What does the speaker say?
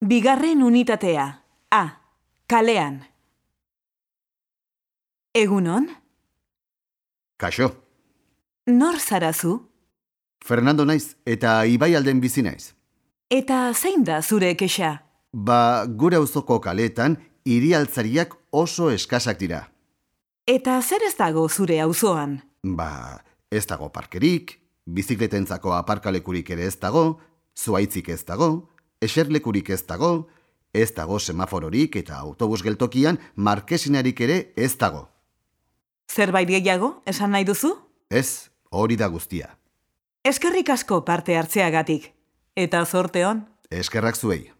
Bigarren unitatea. A. Kalean. Egunon, Kaixo, nor zarazu? Fernando naiz eta Ibai alden bizi naiz. Eta zein da zure kexa? Ba, gure auzoko kaleetan hirialtzariak oso eskasak dira. Eta zer ez dago zure auzoan? Ba, ez dago parkerik, bizikletentzako aparkalekurik ere ez dago, zuaitzik ez dago, eserlekurik ez dago, ez dago semafororik eta autobus geltokian markesinarik ere ez dago. Zerbait gehiago, esan nahi duzu? Ez, hori da guztia. Eskerrik asko parte hartzeagatik. Eta zorte hon? Eskerrak zuei.